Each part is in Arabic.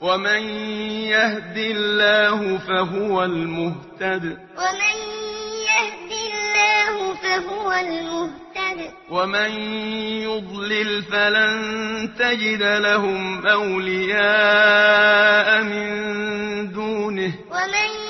ومن يهد الله فهو المهتد. ومن يهد الله فهو المهتد. ومن يضلل فلن تجد لهم أولياء من دونه. ومن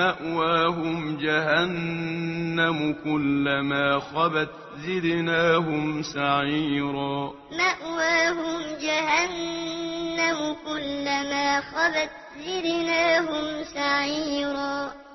مأواهم جهنم كلما خبت زدناهم سعيرا. مأواهم جهنم كلما خبت زدناهم سعيرا.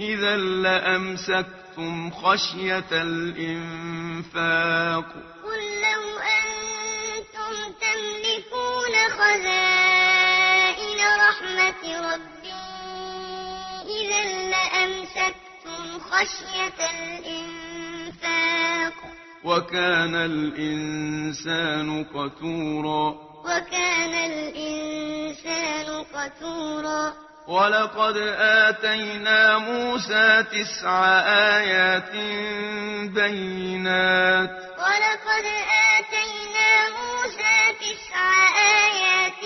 إذا لأمسكتم خشية الإنفاق. قل لو أنتم تملكون خزائن رحمة ربي إذا لأمسكتم خشية الإنفاق. وكان الإنسان قتورا. وكان الإنسان قتورا. وَلَقَدْ آتَيْنَا مُوسَى تِسْعَ آيَاتٍ بَيِّنَاتٍ وَلَقَدْ آتَيْنَا مُوسَى تِسْعَ آيَاتٍ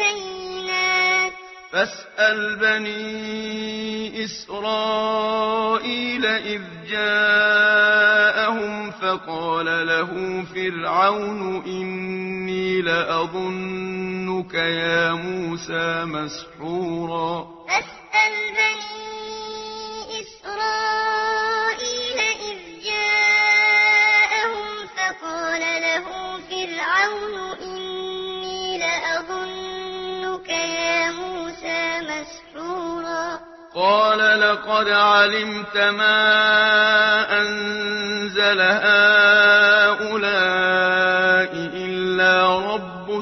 بَيِّنَاتٍ فَاسْأَلْ بَنِي إِسْرَائِيلَ إِذْ جَاءَهُمْ فَقَالَ لَهُ فِرْعَوْنُ إِنِّي لَأَظُنُّ دينك يا موسى مسحورا أسأل بني إسرائيل إذ جاءهم فقال له فرعون إني لأظنك يا موسى مسحورا قال لقد علمت ما انزلها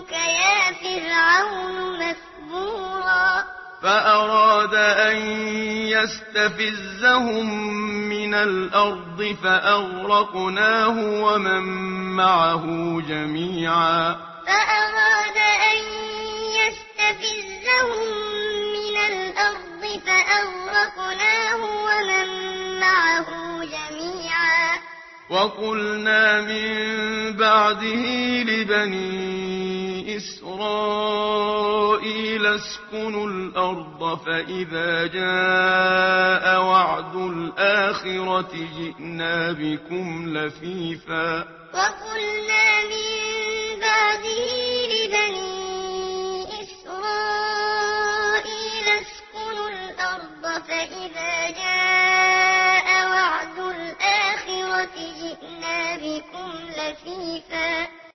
ربك يا فرعون مسبورا. فأراد أن يستفزهم من الأرض فأغرقناه ومن معه جميعا. فأراد أن يستفزهم من الأرض فأغرقناه ومن معه جميعا. وقلنا من بعده لبني إسرائيل اسكنوا الأرض فإذا جاء وعد الآخرة جئنا بكم لفيفا. وقلنا من بعده لبني